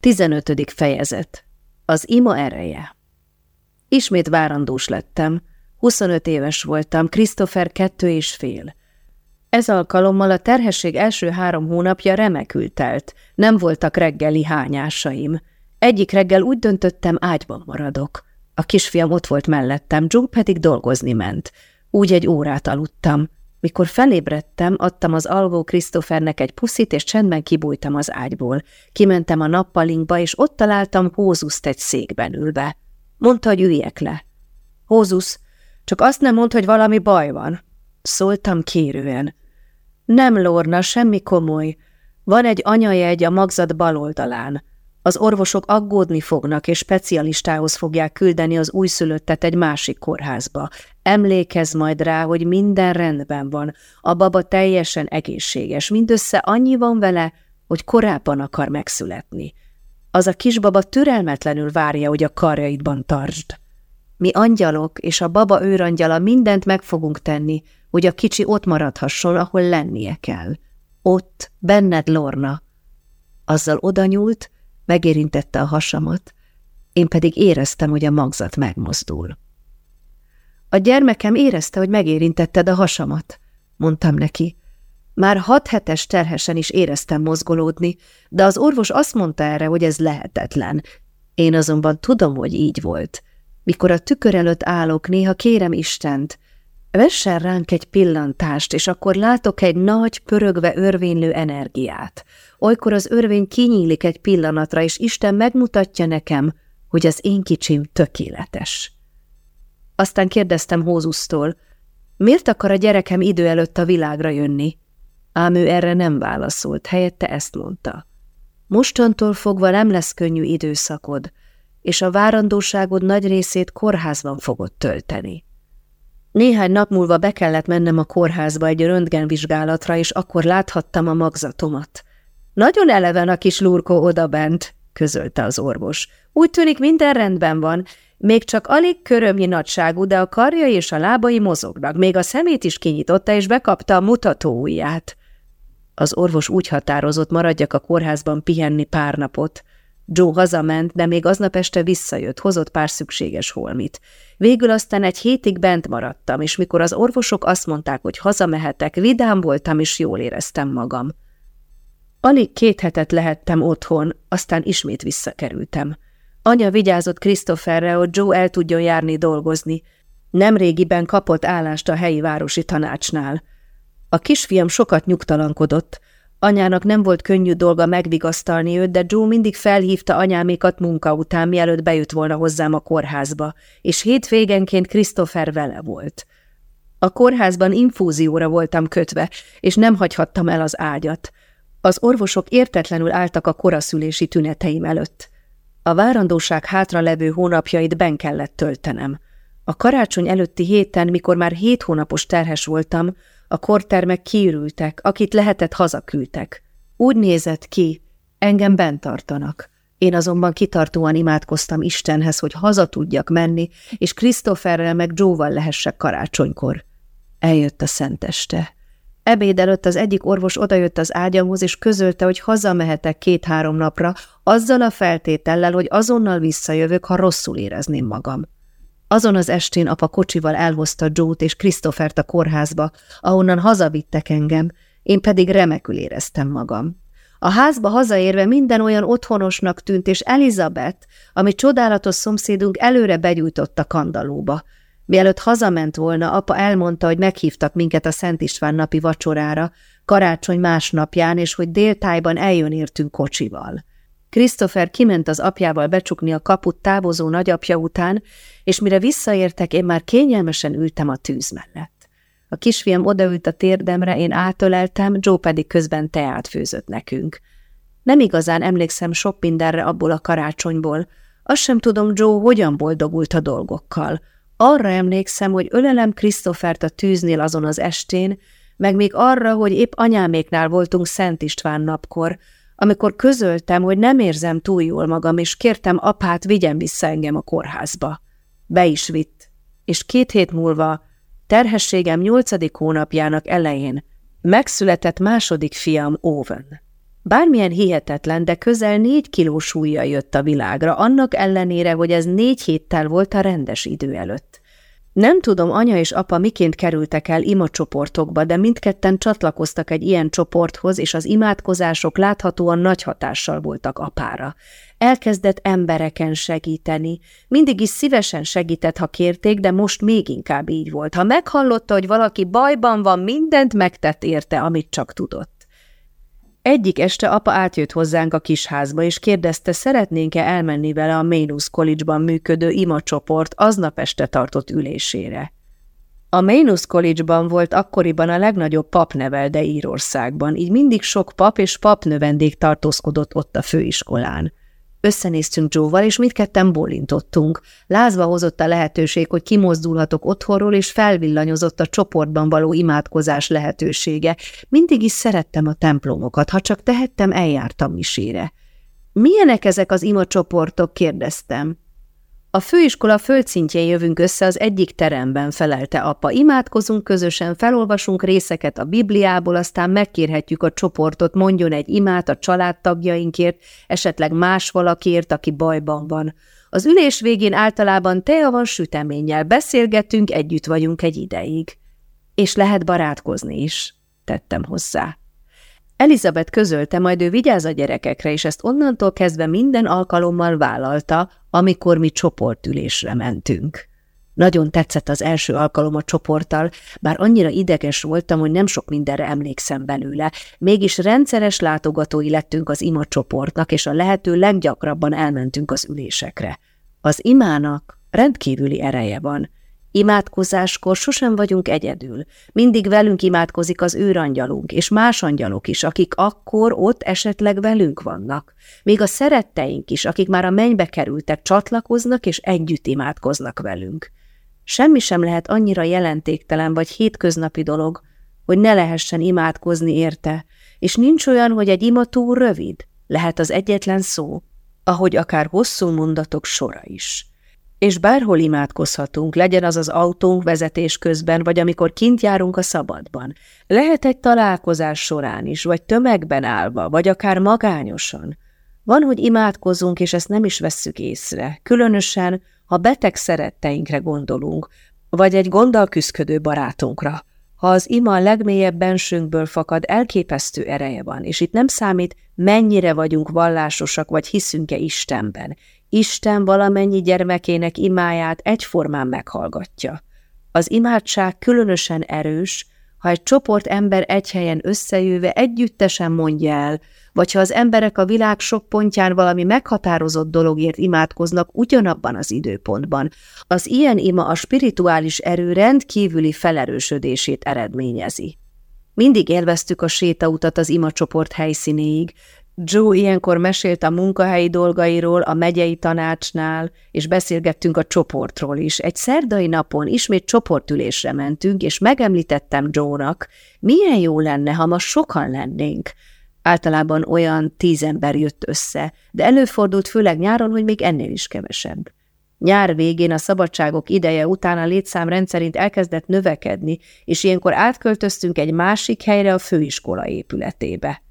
15. fejezet Az ima ereje Ismét várandós lettem. 25 éves voltam, Christopher kettő és fél. Ez alkalommal a terhesség első három hónapja remekül telt, nem voltak reggeli hányásaim. Egyik reggel úgy döntöttem, ágyban maradok. A kisfiam ott volt mellettem, Joe pedig dolgozni ment. Úgy egy órát aludtam. Mikor felébredtem, adtam az alvó Krisztofernek egy puszit, és csendben kibújtam az ágyból. Kimentem a nappalinkba, és ott találtam Hózuszt egy székben ülve. Mondta, hogy üljek le. Hózusz, csak azt nem mondd, hogy valami baj van. Szóltam kérően. Nem, Lorna, semmi komoly. Van egy anyajegy a magzat bal oldalán. Az orvosok aggódni fognak, és specialistához fogják küldeni az újszülöttet egy másik kórházba. Emlékezz majd rá, hogy minden rendben van. A baba teljesen egészséges, mindössze annyi van vele, hogy korábban akar megszületni. Az a kisbaba türelmetlenül várja, hogy a karjaidban tartsd. Mi angyalok és a baba őrangyala mindent meg fogunk tenni, hogy a kicsi ott maradhasson, ahol lennie kell. Ott, benned, Lorna. Azzal odanyúlt, megérintette a hasamat, én pedig éreztem, hogy a magzat megmozdul. A gyermekem érezte, hogy megérintetted a hasamat, mondtam neki. Már hat hetes terhesen is éreztem mozgolódni, de az orvos azt mondta erre, hogy ez lehetetlen. Én azonban tudom, hogy így volt. Mikor a tükör előtt állok, néha kérem Istent, vessen ránk egy pillantást, és akkor látok egy nagy, pörögve örvénylő energiát. Olykor az örvény kinyílik egy pillanatra, és Isten megmutatja nekem, hogy az én kicsim tökéletes. Aztán kérdeztem Hózusztól, miért akar a gyerekem idő előtt a világra jönni? Ám ő erre nem válaszolt, helyette ezt mondta. Mostantól fogva nem lesz könnyű időszakod, és a várandóságod nagy részét kórházban fogod tölteni. Néhány nap múlva be kellett mennem a kórházba egy röntgenvizsgálatra, és akkor láthattam a magzatomat. Nagyon eleven a kis lurkó odabent, közölte az orvos. Úgy tűnik minden rendben van, még csak alig körömnyi nagyságú, de a karja és a lábai mozognak, még a szemét is kinyitotta, és bekapta a mutató ujját. Az orvos úgy határozott, maradjak a kórházban pihenni pár napot. Joe hazament, de még aznap este visszajött, hozott pár szükséges holmit. Végül aztán egy hétig bent maradtam, és mikor az orvosok azt mondták, hogy hazamehetek, vidám voltam, és jól éreztem magam. Alig két hetet lehettem otthon, aztán ismét visszakerültem. Anya vigyázott Christopherre, hogy Joe el tudjon járni dolgozni. Nemrégiben kapott állást a helyi városi tanácsnál. A kisfiam sokat nyugtalankodott. Anyának nem volt könnyű dolga megvigasztalni őt, de Joe mindig felhívta anyámékat munka után, mielőtt bejött volna hozzám a kórházba, és hétvégenként Christopher vele volt. A kórházban infúzióra voltam kötve, és nem hagyhattam el az ágyat. Az orvosok értetlenül álltak a koraszülési tüneteim előtt. A várandóság hátra levő hónapjait ben kellett töltenem. A karácsony előtti héten, mikor már hét hónapos terhes voltam, a kortermek kiürültek, akit lehetett hazaküldtek. Úgy nézett ki, engem bent tartanak. Én azonban kitartóan imádkoztam Istenhez, hogy haza tudjak menni, és Christopherrel meg Joe-val lehessek karácsonykor. Eljött a szenteste. Ebéd előtt az egyik orvos odajött az ágyamhoz, és közölte, hogy hazamehetek két-három napra, azzal a feltétellel, hogy azonnal visszajövök, ha rosszul érezném magam. Azon az estén apa kocsival elhozta Joe-t és Christophert a kórházba, ahonnan hazavittek engem, én pedig remekül éreztem magam. A házba hazaérve minden olyan otthonosnak tűnt, és Elizabeth, ami csodálatos szomszédunk előre begyújtott a kandalóba. Mielőtt hazament volna, apa elmondta, hogy meghívtak minket a Szent István napi vacsorára, karácsony másnapján, és hogy déltájban eljön értünk kocsival. Christopher kiment az apjával becsukni a kaput távozó nagyapja után, és mire visszaértek, én már kényelmesen ültem a tűz mellett. A kisfiam odaült a térdemre, én átöleltem, Joe pedig közben teát főzött nekünk. Nem igazán emlékszem sok mindenre abból a karácsonyból. Azt sem tudom, Joe hogyan boldogult a dolgokkal. Arra emlékszem, hogy ölelem Christophert a tűznél azon az estén, meg még arra, hogy épp anyáméknál voltunk Szent István napkor, amikor közöltem, hogy nem érzem túl jól magam, és kértem apát, vigyen vissza engem a kórházba. Be is vitt, és két hét múlva, terhességem nyolcadik hónapjának elején megszületett második fiam Owen. Bármilyen hihetetlen, de közel négy kiló súlya jött a világra, annak ellenére, hogy ez négy héttel volt a rendes idő előtt. Nem tudom, anya és apa miként kerültek el imacsoportokba, de mindketten csatlakoztak egy ilyen csoporthoz, és az imádkozások láthatóan nagy hatással voltak apára. Elkezdett embereken segíteni. Mindig is szívesen segített, ha kérték, de most még inkább így volt. Ha meghallotta, hogy valaki bajban van, mindent megtett érte, amit csak tudott. Egyik este apa átjött hozzánk a kisházba, és kérdezte, szeretnénk-e elmenni vele a Mainus College-ban működő imacsoport aznap este tartott ülésére. A Mainus College-ban volt akkoriban a legnagyobb papnevelde Írországban, így mindig sok pap és papnövendék tartózkodott ott a főiskolán. Összenéztünk Joe-val, és mindketten bólintottunk. Lázva hozott a lehetőség, hogy kimozdulhatok otthonról, és felvillanyozott a csoportban való imádkozás lehetősége. Mindig is szerettem a templomokat, ha csak tehettem, eljártam misére. Milyenek ezek az ima csoportok? kérdeztem. A főiskola földszintjén jövünk össze az egyik teremben, felelte apa. Imádkozunk közösen, felolvasunk részeket a Bibliából, aztán megkérhetjük a csoportot, mondjon egy imát a családtagjainkért, esetleg más valakiért, aki bajban van. Az ülés végén általában tea van süteménnyel, beszélgetünk, együtt vagyunk egy ideig. És lehet barátkozni is, tettem hozzá. Elizabeth közölte, majd ő vigyáz a gyerekekre, és ezt onnantól kezdve minden alkalommal vállalta, amikor mi csoportülésre mentünk. Nagyon tetszett az első alkalom a csoporttal, bár annyira ideges voltam, hogy nem sok mindenre emlékszem belőle, mégis rendszeres látogatói lettünk az ima csoportnak, és a lehető leggyakrabban elmentünk az ülésekre. Az imának rendkívüli ereje van, Imádkozáskor sosem vagyunk egyedül. Mindig velünk imádkozik az őrangyalunk, és más angyalok is, akik akkor ott esetleg velünk vannak. Még a szeretteink is, akik már a mennybe kerültek, csatlakoznak és együtt imádkoznak velünk. Semmi sem lehet annyira jelentéktelen vagy hétköznapi dolog, hogy ne lehessen imádkozni érte, és nincs olyan, hogy egy ima túl rövid, lehet az egyetlen szó, ahogy akár hosszú mondatok sora is és bárhol imádkozhatunk, legyen az az autónk vezetés közben, vagy amikor kint járunk a szabadban. Lehet egy találkozás során is, vagy tömegben állva, vagy akár magányosan. Van, hogy imádkozunk, és ezt nem is vesszük észre, különösen, ha beteg szeretteinkre gondolunk, vagy egy gonddal küszködő barátunkra. Ha az ima a legmélyebb bensőnkből fakad, elképesztő ereje van, és itt nem számít, mennyire vagyunk vallásosak, vagy hiszünk-e Istenben. Isten valamennyi gyermekének imáját egyformán meghallgatja. Az imádság különösen erős, ha egy csoport ember egy helyen összejöve együttesen mondja el, vagy ha az emberek a világ sok pontján valami meghatározott dologért imádkoznak ugyanabban az időpontban. Az ilyen ima a spirituális erő rendkívüli felerősödését eredményezi. Mindig élveztük a sétautat az imacsoport helyszínéig, Joe ilyenkor mesélt a munkahelyi dolgairól a megyei tanácsnál, és beszélgettünk a csoportról is. Egy szerdai napon ismét csoportülésre mentünk, és megemlítettem Joe-nak, milyen jó lenne, ha ma sokan lennénk. Általában olyan tíz ember jött össze, de előfordult főleg nyáron, hogy még ennél is kevesebb. Nyár végén a szabadságok ideje után a létszám rendszerint elkezdett növekedni, és ilyenkor átköltöztünk egy másik helyre a főiskola épületébe.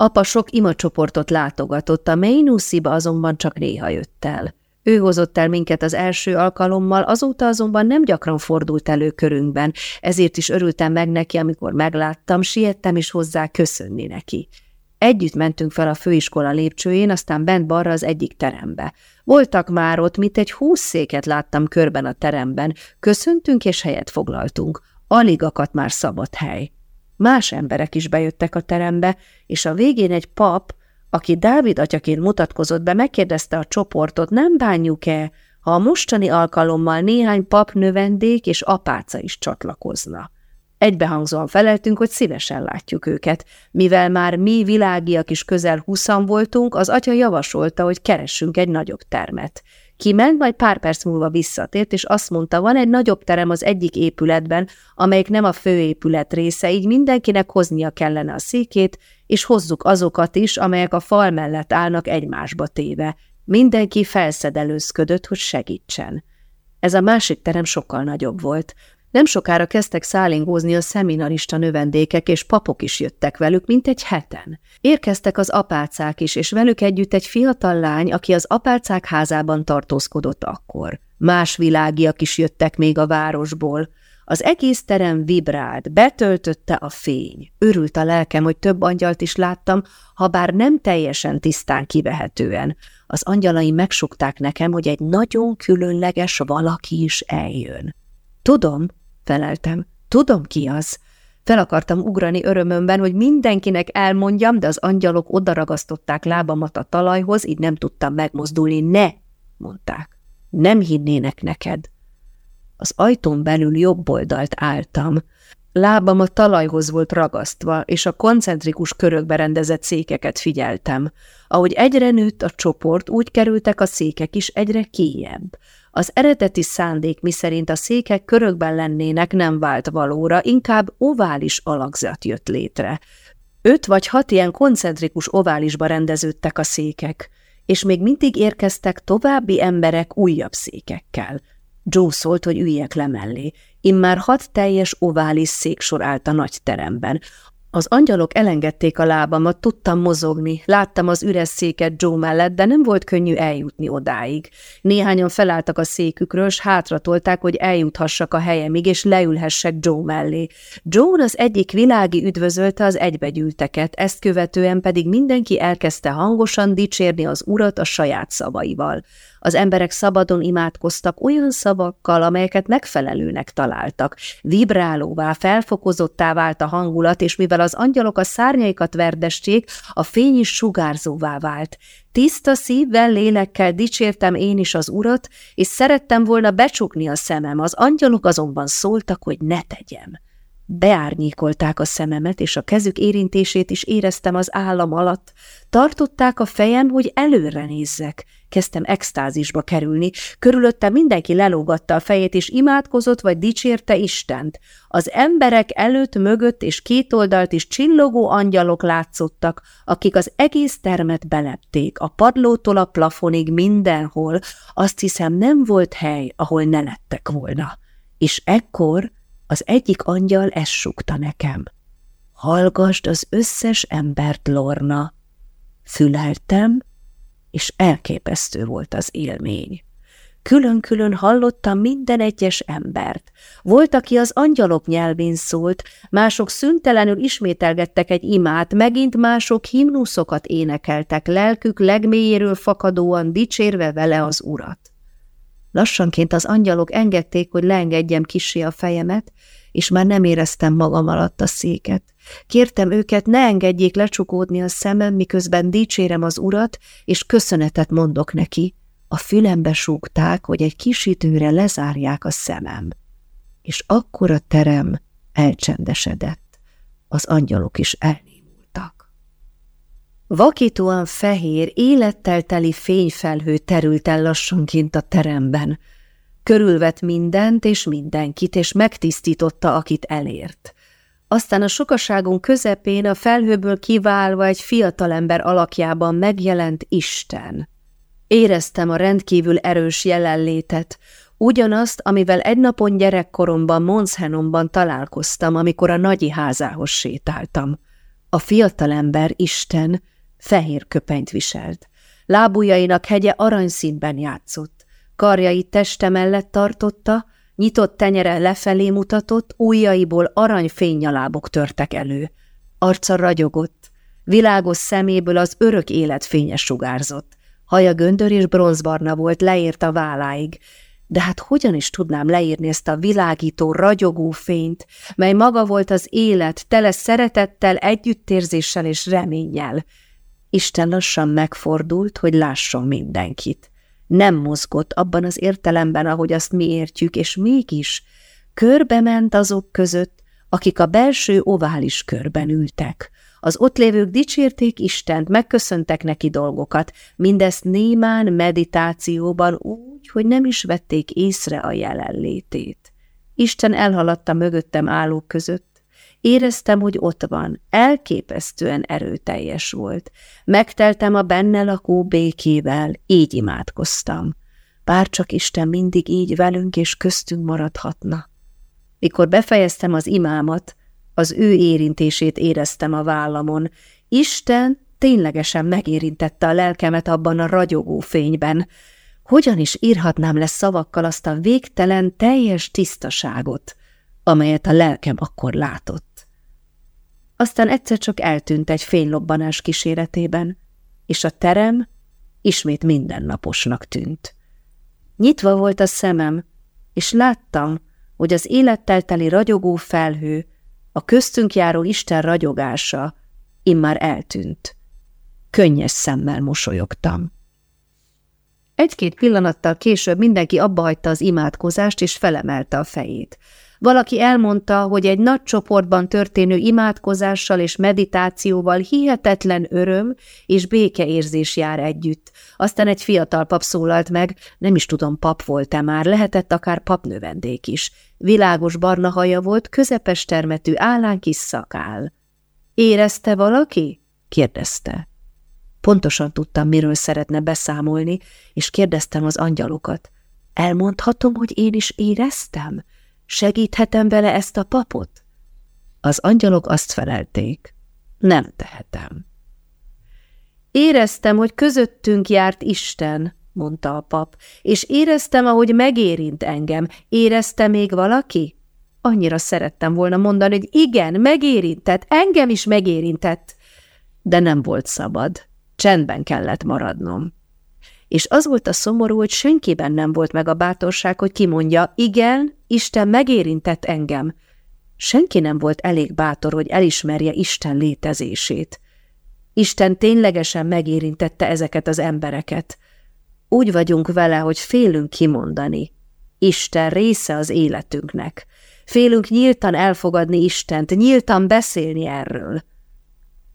Apa sok imacsoportot látogatott, a Mainusziba azonban csak néha jött el. Ő hozott el minket az első alkalommal, azóta azonban nem gyakran fordult elő körünkben, ezért is örültem meg neki, amikor megláttam, siettem is hozzá köszönni neki. Együtt mentünk fel a főiskola lépcsőjén, aztán bent balra az egyik terembe. Voltak már ott, mint egy húsz széket láttam körben a teremben, köszöntünk és helyet foglaltunk. Alig akadt már szabad hely. Más emberek is bejöttek a terembe, és a végén egy pap, aki Dávid atyaként mutatkozott be, megkérdezte a csoportot, nem bánjuk-e, ha a mostani alkalommal néhány pap növendék és apáca is csatlakozna. Egybehangzóan feleltünk, hogy szívesen látjuk őket. Mivel már mi világiak is közel huszan voltunk, az atya javasolta, hogy keressünk egy nagyobb termet. Kiment, majd pár perc múlva visszatért, és azt mondta, van egy nagyobb terem az egyik épületben, amelyik nem a főépület része, így mindenkinek hoznia kellene a székét, és hozzuk azokat is, amelyek a fal mellett állnak egymásba téve. Mindenki felszedelőzködött, hogy segítsen. Ez a másik terem sokkal nagyobb volt. Nem sokára kezdtek szállingózni a szeminarista növendékek, és papok is jöttek velük, mint egy heten. Érkeztek az apácák is, és velük együtt egy fiatal lány, aki az apácák házában tartózkodott akkor. Más világiak is jöttek még a városból. Az egész terem vibrált, betöltötte a fény. Örült a lelkem, hogy több angyalt is láttam, ha bár nem teljesen tisztán kivehetően. Az angyalai megsukták nekem, hogy egy nagyon különleges valaki is eljön. Tudom, feleltem, tudom ki az. Fel akartam ugrani örömömben, hogy mindenkinek elmondjam, de az angyalok odaragasztották lábamat a talajhoz, így nem tudtam megmozdulni. Ne, mondták. Nem hinnének neked. Az ajtón belül jobb oldalt álltam. Lábam a talajhoz volt ragasztva, és a koncentrikus körökbe rendezett székeket figyeltem. Ahogy egyre nőtt a csoport, úgy kerültek a székek is egyre kijebb. Az eredeti szándék, miszerint a székek körökben lennének, nem vált valóra, inkább ovális alakzat jött létre. Öt vagy hat ilyen koncentrikus oválisba rendeződtek a székek, és még mindig érkeztek további emberek újabb székekkel. Joe szólt, hogy üljek le mellé. Immár hat teljes ovális széksor állt a nagy teremben. Az angyalok elengedték a lábamat, tudtam mozogni, láttam az üres széket Joe mellett, de nem volt könnyű eljutni odáig. Néhányan felálltak a székükről, s hátratolták, hogy eljuthassak a helyemig, és leülhessek Joe mellé. Joe az egyik világi üdvözölte az egybegyűlteket, ezt követően pedig mindenki elkezdte hangosan dicsérni az urat a saját szavaival. Az emberek szabadon imádkoztak olyan szavakkal, amelyeket megfelelőnek találtak. Vibrálóvá, felfokozottá vált a hangulat, és mivel az angyalok a szárnyaikat verdesték, a fény is sugárzóvá vált. Tiszta szívvel, lélekkel dicsértem én is az urat, és szerettem volna becsukni a szemem, az angyalok azonban szóltak, hogy ne tegyem. Beárnyékolták a szememet, és a kezük érintését is éreztem az állam alatt. Tartották a fejem, hogy előre nézzek. Kezdtem extázisba kerülni, körülöttem mindenki lelógatta a fejét, és imádkozott vagy dicsérte Istent. Az emberek előtt, mögött és két oldalt is csillogó angyalok látszottak, akik az egész termet belepték, a padlótól a plafonig mindenhol. Azt hiszem, nem volt hely, ahol ne lettek volna. És ekkor az egyik angyal ezt nekem. Hallgasd az összes embert, Lorna. Füleltem, és elképesztő volt az élmény. Külön-külön hallottam minden egyes embert. Volt, aki az angyalok nyelvén szólt, mások szüntelenül ismételgettek egy imát, megint mások himnuszokat énekeltek, lelkük legmélyéről fakadóan dicsérve vele az urat. Lassanként az angyalok engedték, hogy leengedjem kisé a fejemet, és már nem éreztem magam alatt a széket. Kértem őket, ne engedjék lecsukódni a szemem, miközben dicsérem az urat, és köszönetet mondok neki. A fülembe súgták, hogy egy kis időre lezárják a szemem. És akkor a terem elcsendesedett. Az angyalok is elnémultak. Vakítóan fehér, élettel teli fényfelhő terült el lassanként a teremben, Körülvet mindent és mindenkit, és megtisztította, akit elért. Aztán a sokaságon közepén a felhőből kiválva egy fiatalember alakjában megjelent Isten. Éreztem a rendkívül erős jelenlétet, ugyanazt, amivel egy napon gyerekkoromban Monshenomban találkoztam, amikor a nagyi házához sétáltam. A fiatalember Isten fehér köpenyt viselt. Lábujjainak hegye aranyszínben játszott karjait teste mellett tartotta, nyitott tenyere lefelé mutatott, ujjaiból aranyfénynyalábok törtek elő. Arca ragyogott, világos szeméből az örök élet fénye sugárzott. Haja göndör és bronzbarna volt, leért a válláig, de hát hogyan is tudnám leírni ezt a világító, ragyogó fényt, mely maga volt az élet, tele szeretettel, együttérzéssel és reménnyel. Isten lassan megfordult, hogy lásson mindenkit nem mozgott abban az értelemben, ahogy azt mi értjük, és mégis körbe ment azok között, akik a belső ovális körben ültek. Az ott lévők dicsérték Istent, megköszöntek neki dolgokat, mindezt némán meditációban úgy, hogy nem is vették észre a jelenlétét. Isten elhaladta mögöttem állók között, Éreztem, hogy ott van, elképesztően erőteljes volt. Megteltem a benne lakó békével, így imádkoztam. Bár csak Isten mindig így velünk és köztünk maradhatna. Mikor befejeztem az imámat, az ő érintését éreztem a vállamon. Isten ténylegesen megérintette a lelkemet abban a ragyogó fényben. Hogyan is írhatnám le szavakkal azt a végtelen, teljes tisztaságot, amelyet a lelkem akkor látott? Aztán egyszer csak eltűnt egy fénylobbanás kíséretében, és a terem ismét mindennaposnak tűnt. Nyitva volt a szemem, és láttam, hogy az élettel teli ragyogó felhő, a köztünk járó Isten ragyogása immár eltűnt. Könnyes szemmel mosolyogtam. Egy-két pillanattal később mindenki abbahagyta az imádkozást, és felemelte a fejét. Valaki elmondta, hogy egy nagy csoportban történő imádkozással és meditációval hihetetlen öröm és békeérzés jár együtt. Aztán egy fiatal pap szólalt meg, nem is tudom, pap volt-e már, lehetett akár papnövendék is. Világos barna haja volt, közepes termetű, állán kis szakál. Érezte valaki? kérdezte. Pontosan tudtam, miről szeretne beszámolni, és kérdeztem az angyalokat. Elmondhatom, hogy én is éreztem? Segíthetem vele ezt a papot? Az angyalok azt felelték. Nem tehetem. Éreztem, hogy közöttünk járt Isten, mondta a pap, és éreztem, ahogy megérint engem. Érezte még valaki? Annyira szerettem volna mondani, hogy igen, megérintett, engem is megérintett. De nem volt szabad. Csendben kellett maradnom. És az volt a szomorú, hogy senkiben nem volt meg a bátorság, hogy kimondja, igen, Isten megérintett engem. Senki nem volt elég bátor, hogy elismerje Isten létezését. Isten ténylegesen megérintette ezeket az embereket. Úgy vagyunk vele, hogy félünk kimondani. Isten része az életünknek. Félünk nyíltan elfogadni Istent, nyíltan beszélni erről.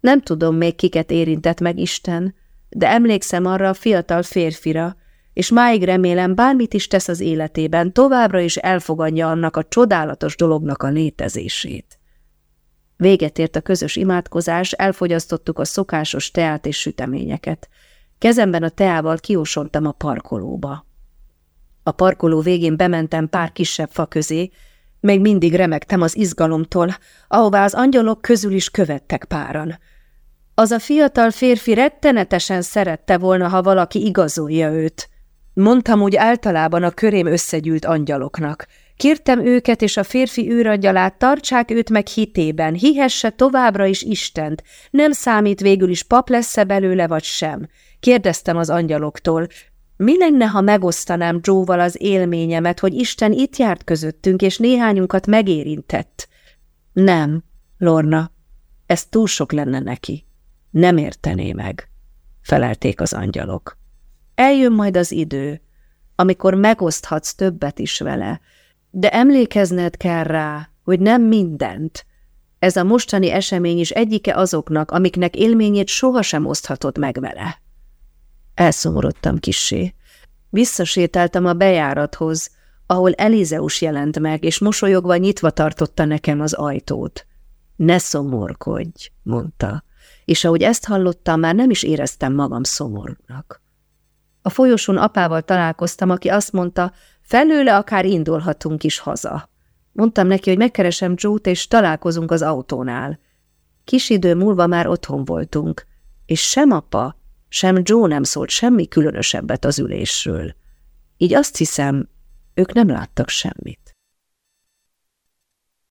Nem tudom még kiket érintett meg Isten, de emlékszem arra a fiatal férfira, és máig remélem bármit is tesz az életében, továbbra is elfogadja annak a csodálatos dolognak a létezését. Véget ért a közös imádkozás, elfogyasztottuk a szokásos teát és süteményeket. Kezemben a teával kiosontam a parkolóba. A parkoló végén bementem pár kisebb fa közé, még mindig remektem az izgalomtól, ahová az angyalok közül is követtek páran. Az a fiatal férfi rettenetesen szerette volna, ha valaki igazolja őt. Mondtam úgy általában a körém összegyűlt angyaloknak. Kértem őket és a férfi űrangyalát, tartsák őt meg hitében, hihesse továbbra is Istent, nem számít végül is pap lesz-e belőle vagy sem. Kérdeztem az angyaloktól, mi lenne, ha megosztanám Joe-val az élményemet, hogy Isten itt járt közöttünk, és néhányunkat megérintett? Nem, Lorna, ez túl sok lenne neki. Nem értené meg, felelték az angyalok. Eljön majd az idő, amikor megoszthatsz többet is vele, de emlékezned kell rá, hogy nem mindent. Ez a mostani esemény is egyike azoknak, amiknek élményét sohasem oszthatod meg vele. Elszomorodtam kissé. Visszasétáltam a bejárathoz, ahol Elizeus jelent meg, és mosolyogva nyitva tartotta nekem az ajtót. Ne szomorkodj, mondta, és ahogy ezt hallottam, már nem is éreztem magam szomorúnak. A folyosón apával találkoztam, aki azt mondta, felőle akár indulhatunk is haza. Mondtam neki, hogy megkeresem Joe-t, és találkozunk az autónál. Kis idő múlva már otthon voltunk, és sem apa, sem Joe nem szólt semmi különösebbet az ülésről. Így azt hiszem, ők nem láttak semmit.